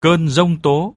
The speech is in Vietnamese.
cơn giông tố.